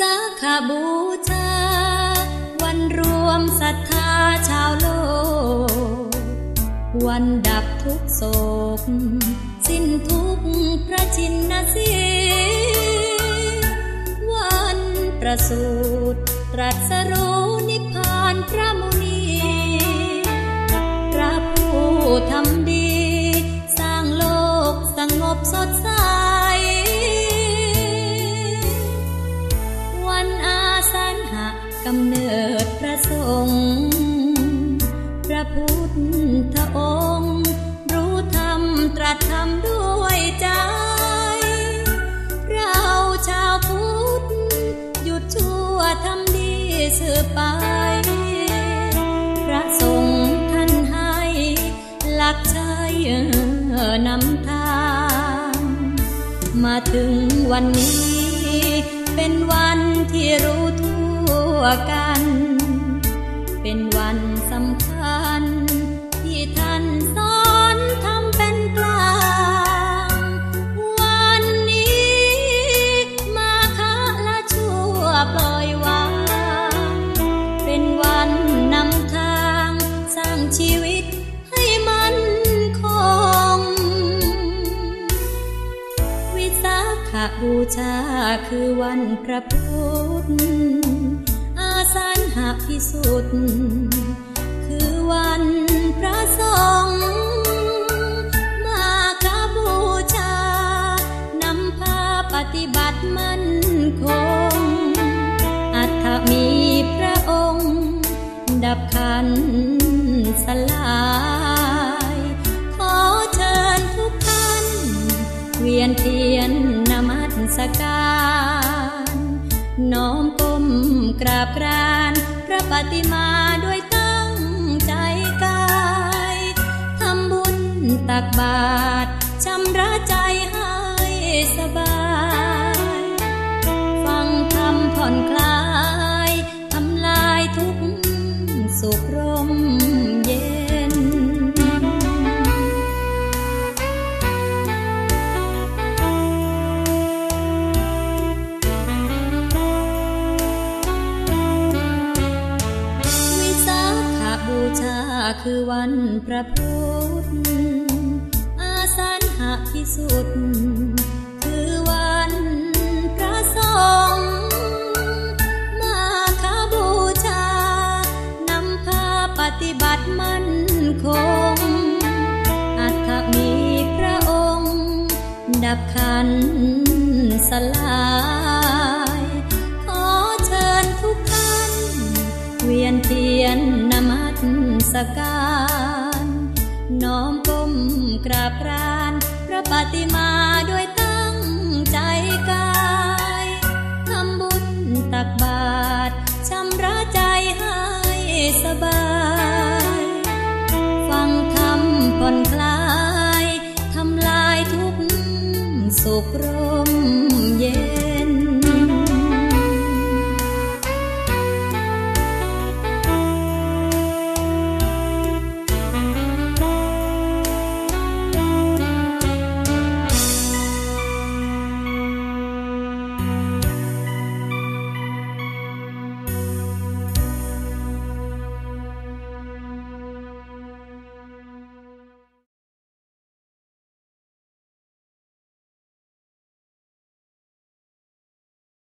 ขาบูชา วันรวมศรัทธาชาวโลก วันดับทุกโศก สิ้นทุกพระชินนาสีวันประสูติตรัสรู้ พุทธองค์ รู้ธรรมตรัสธรรมด้วยใจ เราชาวพุทธหยุดชั่วทำดีสืบไป พระสงฆ์ท่านให้ หลักใจนำทาง มาถึงวันนี้ เป็นวันที่รู้ทั่วกัน บูชาคือวันพระพุทธ อาสันหพิสุทธิ์ คือวันพระสงฆ์มาคบูชานำพาปฏิบัติมั่นคง อัตมีพระองค์ ดับขันสลายขอเชิญทุกท่าน เวียนเทียน สการน้อมก้มกราบกรานพระปฏิมาด้วยตั้งใจกายทำบุญตักบาตรชำระใจให้สบาย คือวันพระพุทธอาสันหพิสุทธิ์คือวันพระสงฆ์มาคบูชานำพาปฏิบัติมั่นคง อัตถมีพระองค์ ดับขันสลายขอเชิญทุกท่านเวียนเทียน สการน้อมก้มกราบกรานพระปฏิมาด้วยตั้งใจกายทำบุญตักบาตรชำระใจให้สบาย ฟังธรรมผ่อนคลาย ทำลายทุกสุขโร